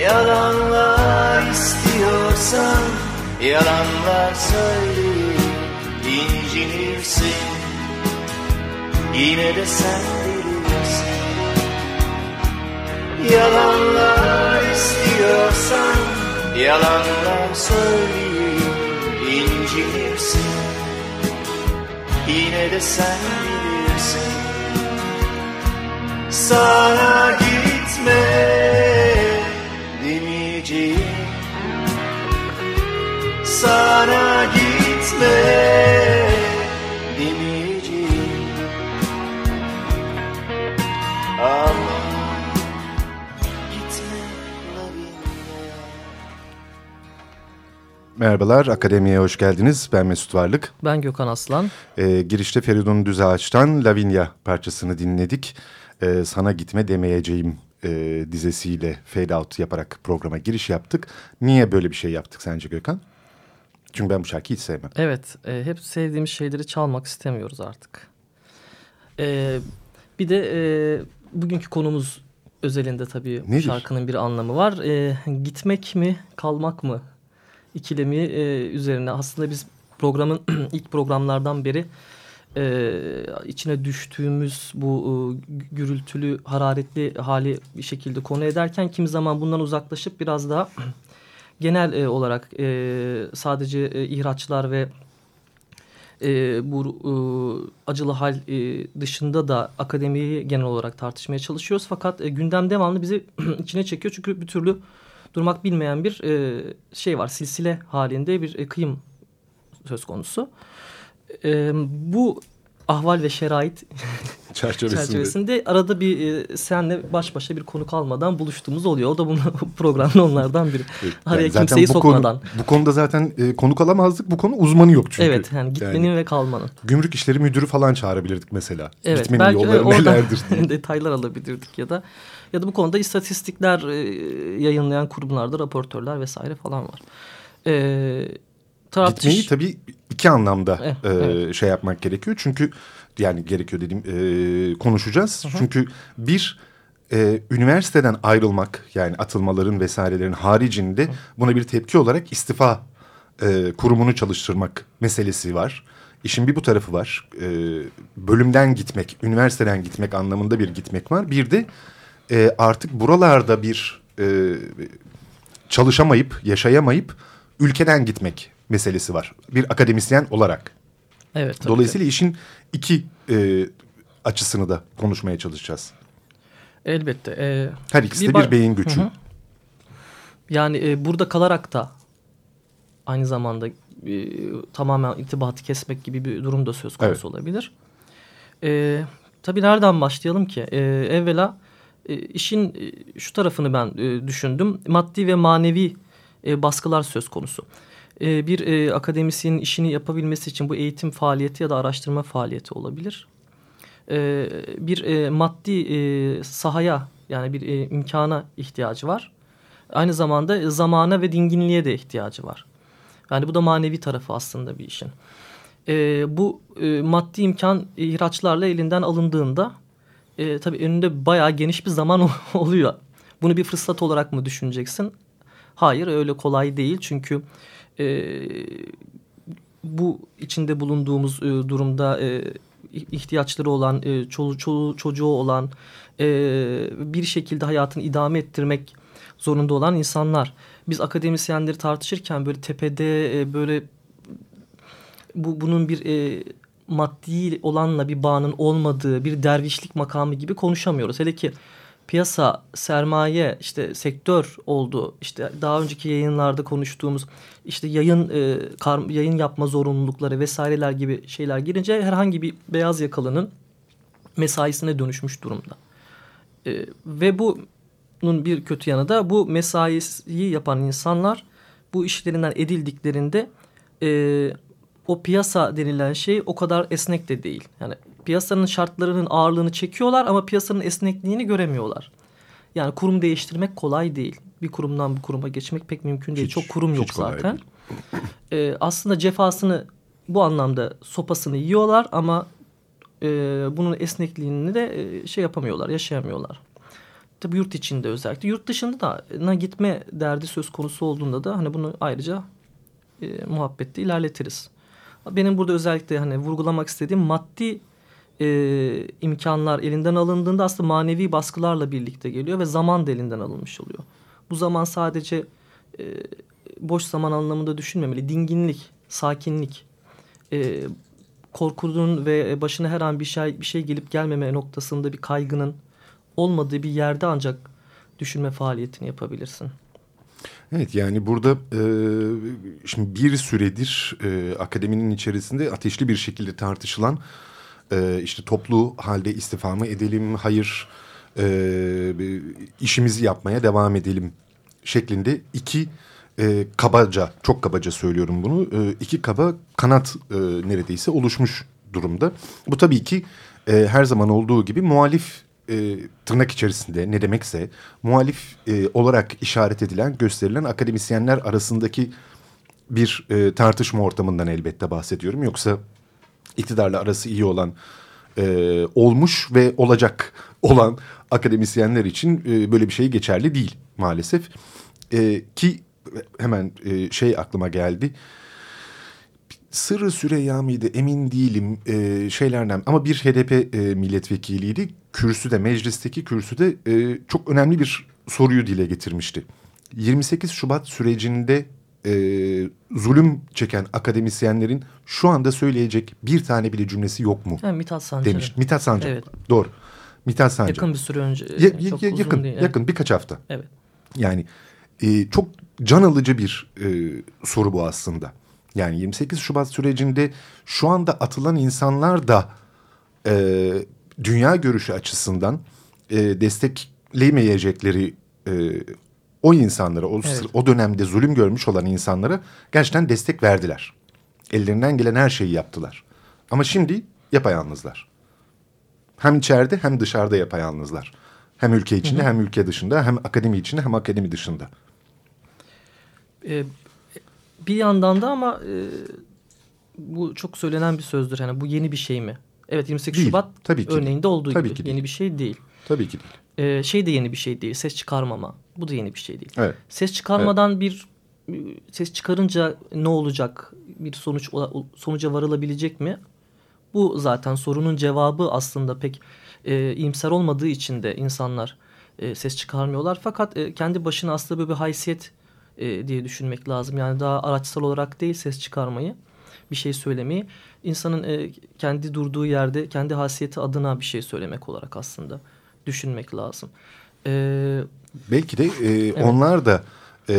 Yalanla istiyorsan Yalanlar söyleyip incinirsin. Yine de sen bilirsin. Yalanlar istiyorsan Yalanlar söyleyip incinirsin. Yine de sen bilirsin. Sana gir Merhabalar, Akademi'ye hoş geldiniz. Ben Mesut Varlık. Ben Gökhan Aslan. Ee, girişte Feridun Düzağaç'tan Lavinia parçasını dinledik. Ee, Sana gitme demeyeceğim e, dizesiyle fade out yaparak programa giriş yaptık. Niye böyle bir şey yaptık sence Gökhan? Çünkü ben bu şarkıyı hiç sevmem. Evet, e, hep sevdiğimiz şeyleri çalmak istemiyoruz artık. E, bir de e, bugünkü konumuz özelinde tabii Nedir? şarkının bir anlamı var. E, gitmek mi, kalmak mı ikilemi e, üzerine aslında biz programın ilk programlardan beri e, içine düştüğümüz bu e, gürültülü hararetli hali bir şekilde konu ederken kimi zaman bundan uzaklaşıp biraz daha genel e, olarak e, sadece e, ihraçlar ve e, bu e, acılı hal e, dışında da akademiyi genel olarak tartışmaya çalışıyoruz. Fakat e, gündem devamlı bizi içine çekiyor çünkü bir türlü durmak bilmeyen bir e, şey var. Silsile halinde bir e, kıyım söz E, bu ahval ve şerait çerçevesinde. çerçevesinde arada bir e, senle baş başa bir konu kalmadan buluştuğumuz oluyor. O da bunun programın onlardan biri. Evet, Araya yani kimseyi bu sokmadan. Konu, bu konuda zaten e, konuk alamazdık. Bu konu uzmanı yok çünkü. Evet yani gitmenin yani, ve kalmanın. Gümrük işleri müdürü falan çağırabilirdik mesela. Evet, Gitmenin belki yolları nelerdir diye. detaylar alabilirdik ya da ya da bu konuda istatistikler e, yayınlayan kurumlarda raportörler vesaire falan var. E, tartış... Gitmeyi tabii iki anlamda eh, e, evet. şey yapmak gerekiyor. Çünkü yani gerekiyor dediğim e, konuşacağız. Hı hı. Çünkü bir e, üniversiteden ayrılmak yani atılmaların vesairelerin haricinde buna bir tepki olarak istifa e, kurumunu çalıştırmak meselesi var. İşin bir bu tarafı var. E, bölümden gitmek, üniversiteden gitmek anlamında bir gitmek var. Bir de e, artık buralarda bir e, çalışamayıp, yaşayamayıp ülkeden gitmek meselesi var. Bir akademisyen olarak. Evet. Dolayısıyla işin iki e, açısını da konuşmaya çalışacağız. Elbette. E, Her ikisi bir de bir beyin gücü. Hı hı. Yani e, burada kalarak da aynı zamanda e, tamamen itibatı kesmek gibi bir durum da söz konusu evet. olabilir. E, tabii nereden başlayalım ki? E, evvela e, işin e, şu tarafını ben e, düşündüm. Maddi ve manevi e, baskılar söz konusu. E, bir e, akademisyenin işini yapabilmesi için bu eğitim faaliyeti ya da araştırma faaliyeti olabilir. E, bir e, maddi sahaya Yani bir imkana ihtiyacı var. Aynı zamanda zamana ve dinginliğe de ihtiyacı var. Yani bu da manevi tarafı aslında bir işin. Bu maddi imkan ihraçlarla elinden alındığında e, tabii önünde bayağı geniş bir zaman oluyor. Bunu bir fırsat olarak mı düşüneceksin? Hayır öyle kolay değil çünkü e, bu içinde bulunduğumuz e, durumda e, ihtiyaçları olan, e, çolu, çolu, çocuğu olan e, bir şekilde hayatını idame ettirmek zorunda olan insanlar. Biz akademisyenleri tartışırken böyle tepede e, böyle bu bunun bir e, maddi olanla bir bağının olmadığı bir dervişlik makamı gibi konuşamıyoruz. Hele ki piyasa, sermaye, işte sektör oldu. İşte daha önceki yayınlarda konuştuğumuz işte yayın e, kar, yayın yapma zorunlulukları vesaireler gibi şeyler girince herhangi bir beyaz yakalının mesaisine dönüşmüş durumda. E, ve bunun bir kötü yanı da bu mesaiyi yapan insanlar bu işlerinden edildiklerinde e, o piyasa denilen şey o kadar esnek de değil. Yani piyasanın şartlarının ağırlığını çekiyorlar ama piyasanın esnekliğini göremiyorlar. Yani kurum değiştirmek kolay değil. Bir kurumdan bir kuruma geçmek pek mümkün değil. Hiç, Çok kurum yok zaten. Ee, aslında cefasını bu anlamda sopasını yiyorlar ama e, bunun esnekliğini de e, şey yapamıyorlar, yaşayamıyorlar. Tabii yurt içinde özellikle. Yurt dışında da gitme derdi söz konusu olduğunda da hani bunu ayrıca e, muhabbette ilerletiriz. Benim burada özellikle hani vurgulamak istediğim maddi e, imkanlar elinden alındığında aslında manevi baskılarla birlikte geliyor ve zaman da elinden alınmış oluyor. Bu zaman sadece e, boş zaman anlamında düşünmemeli. Dinginlik, sakinlik, e, korkunun ve başına her an bir şey bir şey gelip gelmeme noktasında bir kaygının olmadığı bir yerde ancak düşünme faaliyetini yapabilirsin. Evet yani burada e, şimdi bir süredir e, akademinin içerisinde ateşli bir şekilde tartışılan e, işte toplu halde istifa mı edelim, hayır e, işimizi yapmaya devam edelim şeklinde iki e, kabaca, çok kabaca söylüyorum bunu, e, iki kaba kanat e, neredeyse oluşmuş durumda. Bu tabii ki e, her zaman olduğu gibi muhalif e, tırnak içerisinde ne demekse muhalif e, olarak işaret edilen, gösterilen akademisyenler arasındaki bir e, tartışma ortamından elbette bahsediyorum. Yoksa iktidarla arası iyi olan, e, olmuş ve olacak olan akademisyenler için e, böyle bir şey geçerli değil maalesef. E, ki hemen e, şey aklıma geldi. Sırrı Süreyya mıydı emin değilim e, şeylerden ama bir HDP e, milletvekiliydi. Kürsüde meclisteki kürsüde e, çok önemli bir soruyu dile getirmişti. 28 Şubat sürecinde e, zulüm çeken akademisyenlerin şu anda söyleyecek bir tane bile cümlesi yok mu? Ha, Mithat Sancar. Demiş. Mithat Sancar. Evet. Doğru. Mithat Sancar. Yakın bir süre önce. Ya, çok yakın, uzun değil. Yakın birkaç hafta. Evet. Yani e, çok can alıcı bir e, soru bu aslında. Yani 28 Şubat sürecinde şu anda atılan insanlar da e, dünya görüşü açısından e, destekleyemeyecekleri e, o insanlara, o, evet. o dönemde zulüm görmüş olan insanlara gerçekten destek verdiler. Ellerinden gelen her şeyi yaptılar. Ama şimdi yapayalnızlar. Hem içeride hem dışarıda yapayalnızlar. Hem ülke içinde hı hı. hem ülke dışında hem akademi içinde hem akademi dışında. Ee, bir yandan da ama e, bu çok söylenen bir sözdür. Yani bu yeni bir şey mi? Evet 28 değil, Şubat tabii ki örneğinde değil. olduğu tabii gibi ki yeni bir şey değil. Tabii ki değil. Ee, şey de yeni bir şey değil. Ses çıkarmama. Bu da yeni bir şey değil. Evet. Ses çıkarmadan evet. bir ses çıkarınca ne olacak? Bir sonuç sonuca varılabilecek mi? Bu zaten sorunun cevabı aslında pek e, iyimser olmadığı için de insanlar e, ses çıkarmıyorlar. Fakat e, kendi başına aslında böyle bir haysiyet e, diye düşünmek lazım. Yani daha araçsal olarak değil ses çıkarmayı, bir şey söylemeyi. insanın e, kendi durduğu yerde kendi hasiyeti adına bir şey söylemek olarak aslında düşünmek lazım. E, Belki de e, evet. onlar da e,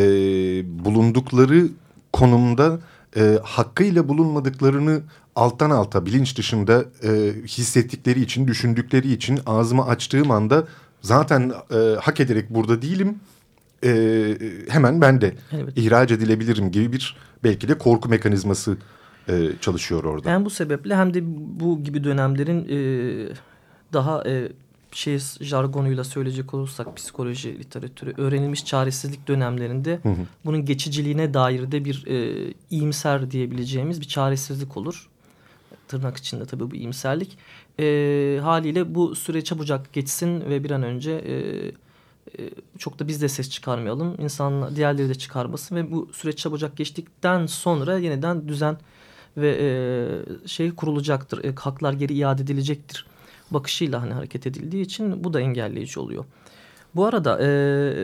bulundukları konumda e, hakkıyla bulunmadıklarını alttan alta bilinç dışında e, hissettikleri için, düşündükleri için ağzımı açtığım anda zaten e, hak ederek burada değilim e, hemen ben de evet. ihraç edilebilirim gibi bir belki de korku mekanizması e, çalışıyor orada. Ben bu sebeple hem de bu gibi dönemlerin e, daha e, şey jargonuyla söyleyecek olursak psikoloji literatürü öğrenilmiş çaresizlik dönemlerinde hı hı. bunun geçiciliğine dair de bir e, iyimser diyebileceğimiz bir çaresizlik olur. Tırnak içinde tabii bu iyimserlik. E, haliyle bu süre çabucak geçsin ve bir an önce e, e, çok da biz de ses çıkarmayalım. İnsanlar diğerleri de çıkarmasın ve bu süreç çabucak geçtikten sonra yeniden düzen ve e, şey kurulacaktır. E, haklar geri iade edilecektir bakışıyla hani hareket edildiği için bu da engelleyici oluyor. Bu arada e,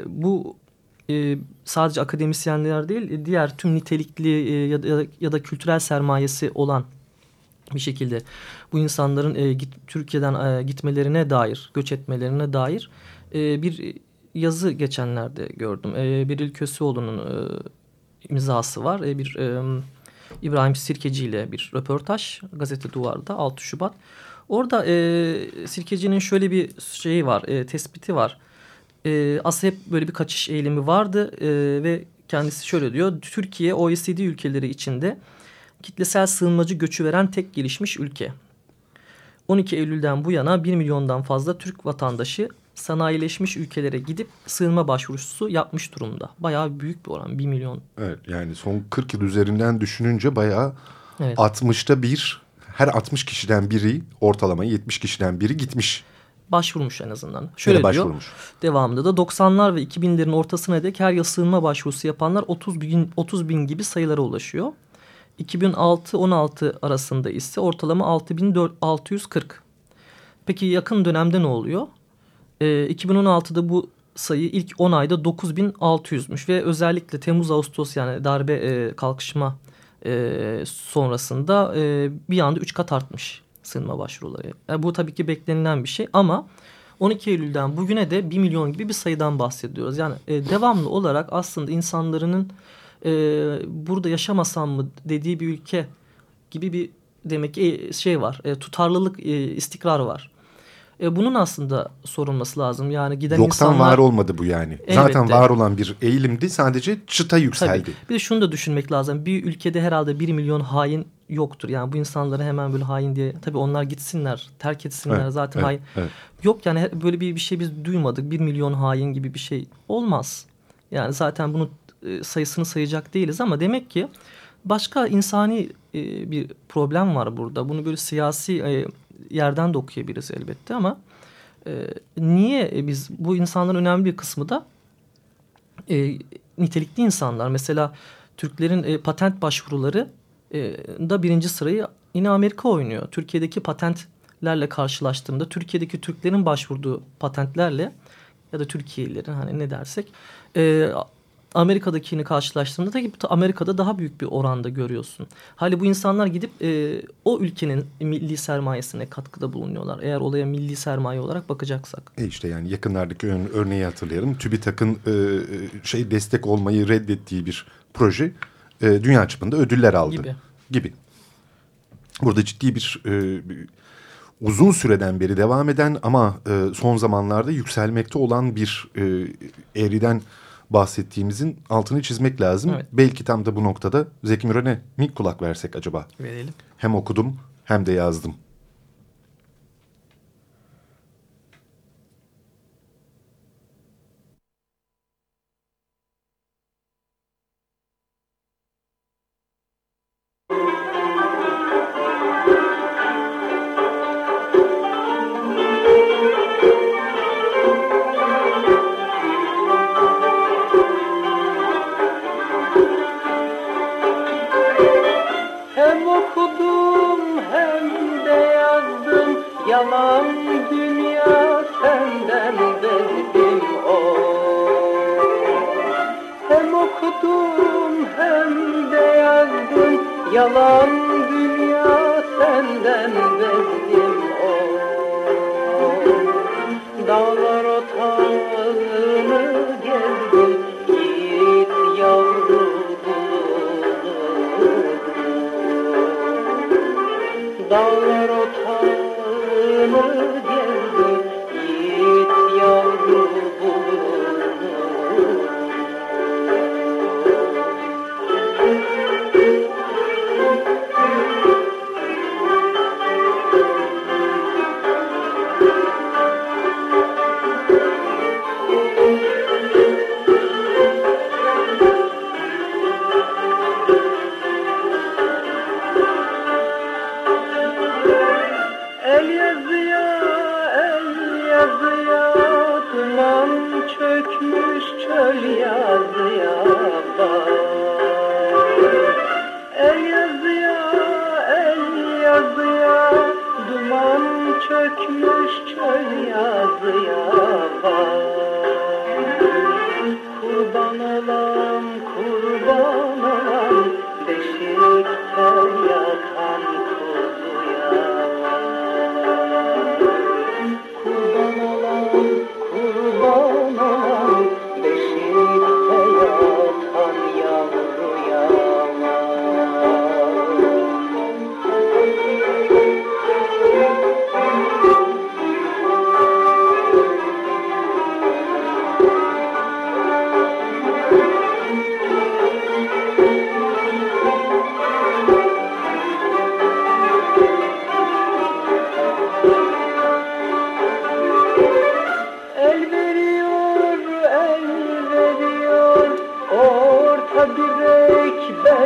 bu e, sadece akademisyenler değil diğer tüm nitelikli e, ya, da, ya da kültürel sermayesi olan bir şekilde bu insanların e, git, Türkiye'den e, gitmelerine dair, göç etmelerine dair e, bir yazı geçenlerde gördüm. E, Beril Köseoğlu'nun e, imzası var. E, bir e, İbrahim Sirkeci ile bir röportaj gazete duvarda 6 Şubat. Orada e, Sirkeci'nin şöyle bir şeyi var, e, tespiti var. E, aslında hep böyle bir kaçış eğilimi vardı e, ve kendisi şöyle diyor. Türkiye OECD ülkeleri içinde kitlesel sığınmacı göçü veren tek gelişmiş ülke. 12 Eylül'den bu yana 1 milyondan fazla Türk vatandaşı sanayileşmiş ülkelere gidip sığınma başvurusu yapmış durumda. Bayağı büyük bir oran 1 milyon. Evet yani son 40 yıl üzerinden düşününce bayağı evet. 60'ta bir her 60 kişiden biri ortalama 70 kişiden biri gitmiş. Başvurmuş en azından. Şöyle başvurmuş. diyor devamında da 90'lar ve 2000'lerin ortasına dek her yıl sığınma başvurusu yapanlar 30 bin, 30 bin gibi sayılara ulaşıyor. 2006-16 arasında ise ortalama 6640. Peki yakın dönemde ne oluyor? Ee, 2016'da bu sayı ilk 10 ayda 9600'müş ve özellikle Temmuz-Ağustos yani darbe e, kalkışma e, sonrasında e, bir anda üç kat artmış sığınma başvuruları. Yani bu tabii ki beklenilen bir şey ama 12 Eylül'den bugüne de 1 milyon gibi bir sayıdan bahsediyoruz. Yani e, devamlı olarak aslında insanların e, burada yaşamasam mı dediği bir ülke gibi bir demek ki şey var. E, tutarlılık, e, istikrar var. E, bunun aslında sorulması lazım. Yani giden Yoktan insanlar... var olmadı bu yani. Elbette. Zaten var olan bir eğilimdi. Sadece çıta yükseldi. Tabii. Bir de şunu da düşünmek lazım. Bir ülkede herhalde bir milyon hain yoktur. Yani bu insanları hemen böyle hain diye tabii onlar gitsinler, terk etsinler evet, zaten evet, hain. Evet. Yok yani böyle bir, bir şey biz duymadık. Bir milyon hain gibi bir şey olmaz. Yani zaten bunun e, sayısını sayacak değiliz ama demek ki başka insani e, bir problem var burada. Bunu böyle siyasi e, yerden de okuyabiliriz elbette ama e, niye biz bu insanların önemli bir kısmı da e, nitelikli insanlar. Mesela Türklerin e, patent başvuruları e, da birinci sırayı yine Amerika oynuyor. Türkiye'deki patentlerle karşılaştığımda Türkiye'deki Türklerin başvurduğu patentlerle ya da Türkiye'lilerin hani ne dersek e, Amerika'dakini karşılaştığında da Amerika'da daha büyük bir oranda görüyorsun. Hali bu insanlar gidip e, o ülkenin milli sermayesine katkıda bulunuyorlar. Eğer olaya milli sermaye olarak bakacaksak. E işte yani yakınlardaki örneği hatırlayalım. TÜBİTAK'ın e, şey destek olmayı reddettiği bir proje e, dünya çapında ödüller aldı. Gibi. Gibi. Burada ciddi bir, e, uzun süreden beri devam eden ama e, son zamanlarda yükselmekte olan bir e, eğriden bahsettiğimizin altını çizmek lazım. Evet. Belki tam da bu noktada Zeki Müren'e mi kulak versek acaba? Verelim. Hem okudum hem de yazdım. Remember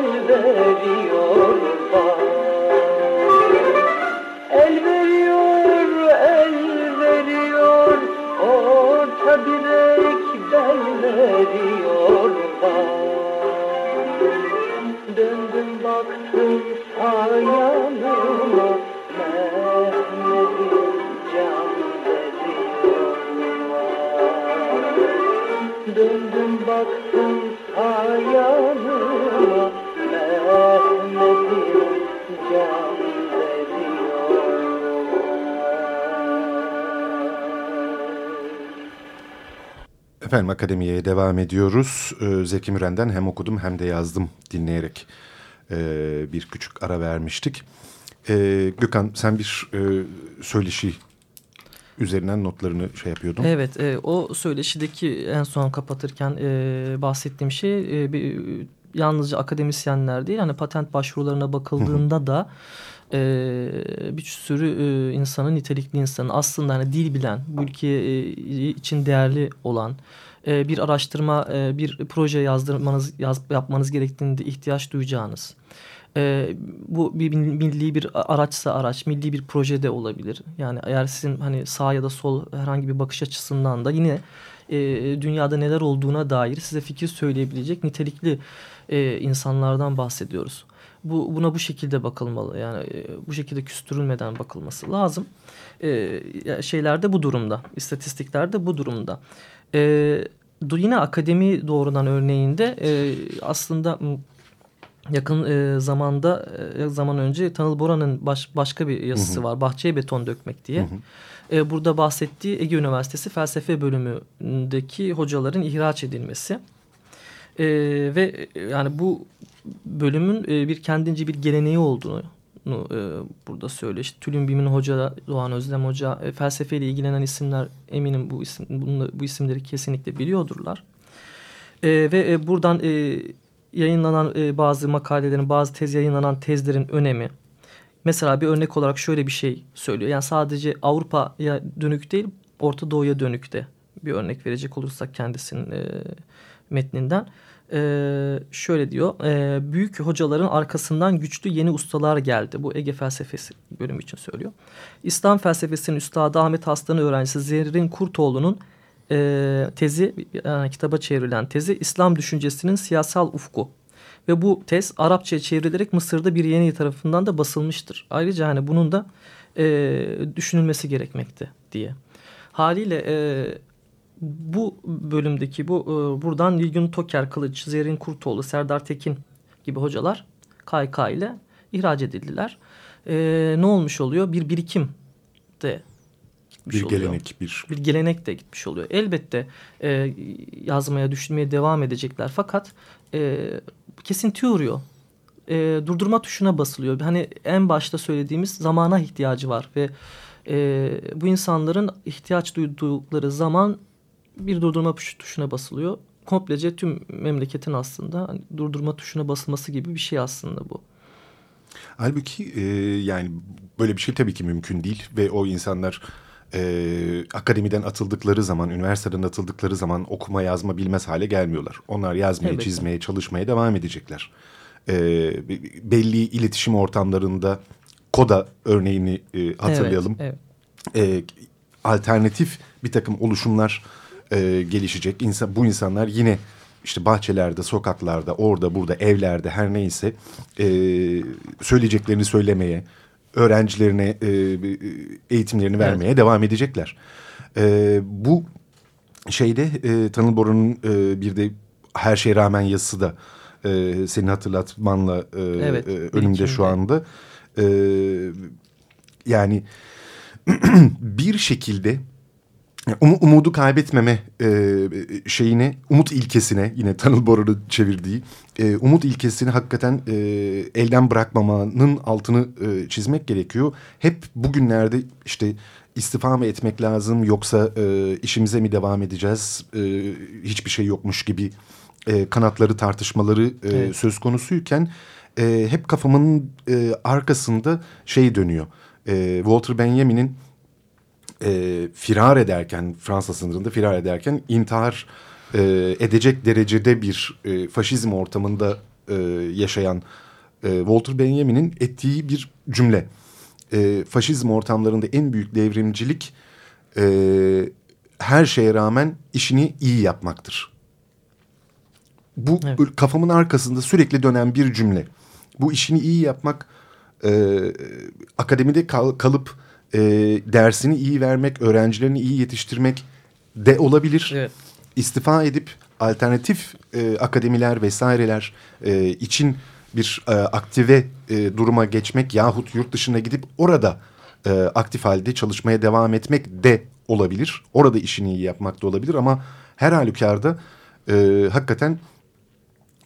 veriyor Efendim akademiye devam ediyoruz. Ee, Zeki Müren'den hem okudum hem de yazdım dinleyerek e, bir küçük ara vermiştik. E, Gökhan sen bir e, söyleşi üzerinden notlarını şey yapıyordun. Evet e, o söyleşideki en son kapatırken e, bahsettiğim şey e, bir, yalnızca akademisyenler değil hani patent başvurularına bakıldığında da e, bir sürü e, insanın nitelikli insanın aslında hani dil bilen bu ülke e, için değerli olan e, bir araştırma e, bir proje yazdırmanız yaz, yapmanız gerektiğinde ihtiyaç duyacağınız e, bu bir milli bir araçsa araç, milli bir projede olabilir. Yani eğer sizin hani sağ ya da sol herhangi bir bakış açısından da yine e, dünyada neler olduğuna dair size fikir söyleyebilecek nitelikli e, insanlardan bahsediyoruz. Bu buna bu şekilde bakılmalı. Yani e, bu şekilde küstürülmeden bakılması lazım. E, şeylerde bu durumda, istatistiklerde bu durumda. E, yine akademi doğrudan örneğinde e, aslında yakın e, zamanda e, zaman önce Tanıl Bora'nın baş, başka bir yazısı hı hı. var. Bahçeye beton dökmek diye. Hı hı. E, burada bahsettiği Ege Üniversitesi felsefe bölümündeki hocaların ihraç edilmesi. E, ve yani bu bölümün e, bir kendince bir geleneği olduğunu e, burada söylüyor. İşte Tülin Bim'in hoca, Doğan Özlem Hoca, e, felsefeyle ilgilenen isimler eminim bu isim bunu, bu isimleri kesinlikle biliyordurlar. E, ve e, buradan e, yayınlanan e, bazı makalelerin, bazı tez yayınlanan tezlerin önemi. Mesela bir örnek olarak şöyle bir şey söylüyor. Yani sadece Avrupa'ya dönük değil, Orta Doğu'ya dönük de bir örnek verecek olursak kendisinin e, metninden. E, şöyle diyor, e, büyük hocaların arkasından güçlü yeni ustalar geldi. Bu Ege felsefesi bölümü için söylüyor. İslam felsefesinin üstadı Ahmet Aslan'ın öğrencisi Zerrin Kurtoğlu'nun e, tezi, yani kitaba çevrilen tezi İslam düşüncesinin siyasal ufku. Ve bu tez Arapçaya çevrilerek Mısır'da bir yeni tarafından da basılmıştır. Ayrıca hani bunun da e, düşünülmesi gerekmekte diye. Haliyle e, bu bölümdeki bu e, buradan Nilgün Toker Kılıç, Zerrin Kurtoğlu, Serdar Tekin gibi hocalar KK ile ihraç edildiler. E, ne olmuş oluyor? Bir birikim de gitmiş bir oluyor. gelenek bir bir gelenek de gitmiş oluyor. Elbette e, yazmaya düşünmeye devam edecekler fakat e, kesinti uğruyor. E, durdurma tuşuna basılıyor. Hani en başta söylediğimiz zamana ihtiyacı var ve e, bu insanların ihtiyaç duydukları zaman bir durdurma tuşuna basılıyor. Komplece tüm memleketin aslında hani durdurma tuşuna basılması gibi bir şey aslında bu. Halbuki e, yani böyle bir şey tabii ki mümkün değil ve o insanlar e, akademiden atıldıkları zaman, üniversiteden atıldıkları zaman okuma yazma bilmez hale gelmiyorlar. Onlar yazmaya, evet. çizmeye, çalışmaya devam edecekler. E, belli iletişim ortamlarında koda örneğini e, hatırlayalım. Evet, evet. E, alternatif bir takım oluşumlar e, gelişecek. İnsan, bu insanlar yine işte bahçelerde, sokaklarda, orada, burada, evlerde her neyse e, söyleyeceklerini söylemeye, öğrencilerine e, eğitimlerini vermeye evet. devam edecekler. E, bu şeyde e, Tanıl Bora'nın e, bir de her şeye rağmen yazısı da e, senin hatırlatmanla e, evet, e, önümde şu anda. E, yani bir şekilde um, umudu kaybetmeme e, şeyine, umut ilkesine yine Tanıl Bora'nın çevirdiği e, umut ilkesini hakikaten e, elden bırakmamanın altını e, çizmek gerekiyor. Hep bugünlerde işte istifa mı etmek lazım yoksa e, işimize mi devam edeceğiz e, hiçbir şey yokmuş gibi e, kanatları tartışmaları e, evet. söz konusuyken e, hep kafamın e, arkasında şey dönüyor. E, Walter Benjamin'in e, firar ederken Fransa sınırında firar ederken intihar e, edecek derecede bir e, faşizm ortamında e, yaşayan e, Walter Benjamin'in ettiği bir cümle. E, faşizm ortamlarında en büyük devrimcilik e, her şeye rağmen işini iyi yapmaktır. Bu evet. kafamın arkasında sürekli dönen bir cümle. Bu işini iyi yapmak e, akademide kal, kalıp e, dersini iyi vermek, öğrencilerini iyi yetiştirmek de olabilir. Evet. İstifa edip alternatif e, akademiler vesaireler e, için bir e, aktive e, duruma geçmek yahut yurt dışına gidip orada e, aktif halde çalışmaya devam etmek de olabilir. Orada işini iyi yapmak da olabilir ama her halükarda e, hakikaten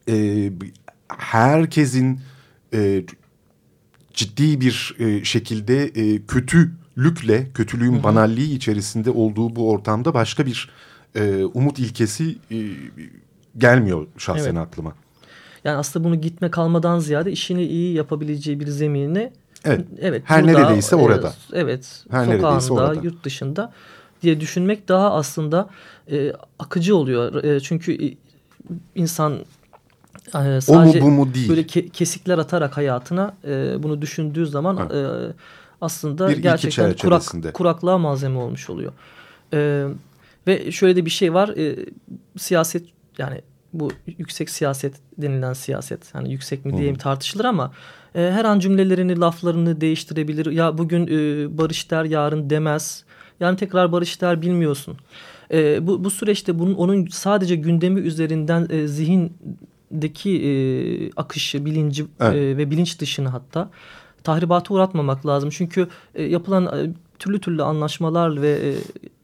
e, herkesin e, ciddi bir e, şekilde e, kötülükle, kötülüğün Hı -hı. banalliği içerisinde olduğu bu ortamda başka bir e, umut ilkesi e, gelmiyor şahsen evet. aklıma. Yani aslında bunu gitme kalmadan ziyade işini iyi yapabileceği bir zemini Evet. evet Her burada, neredeyse orada. Evet. Her sokağında, orada. yurt dışında diye düşünmek daha aslında e, akıcı oluyor. E, çünkü insan e, sadece o mu bu mu değil. böyle ke kesikler atarak hayatına e, bunu düşündüğü zaman e, aslında bir gerçekten kurak, kuraklığa malzeme olmuş oluyor. E, ve şöyle de bir şey var. E, siyaset yani bu yüksek siyaset denilen siyaset hani yüksek mi diyeyim tartışılır ama e, her an cümlelerini laflarını değiştirebilir. Ya bugün e, barış der yarın demez. Yani tekrar barış der bilmiyorsun. E, bu, bu süreçte bunun onun sadece gündemi üzerinden e, zihindeki e, akışı, bilinci evet. e, ve bilinç dışını hatta tahribata uğratmamak lazım. Çünkü e, yapılan e, türlü türlü anlaşmalar ve e,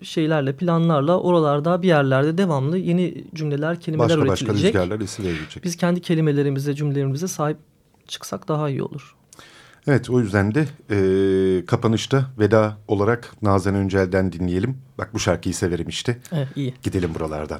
şeylerle planlarla oralarda bir yerlerde devamlı yeni cümleler kelimeler başka, üretilecek. Başka rüzgarlar esiverilecek. Biz kendi kelimelerimize cümlelerimize sahip çıksak daha iyi olur. Evet o yüzden de e, kapanışta veda olarak Nazan Öncel'den dinleyelim. Bak bu şarkıyı severim işte. Evet iyi. Gidelim buralardan.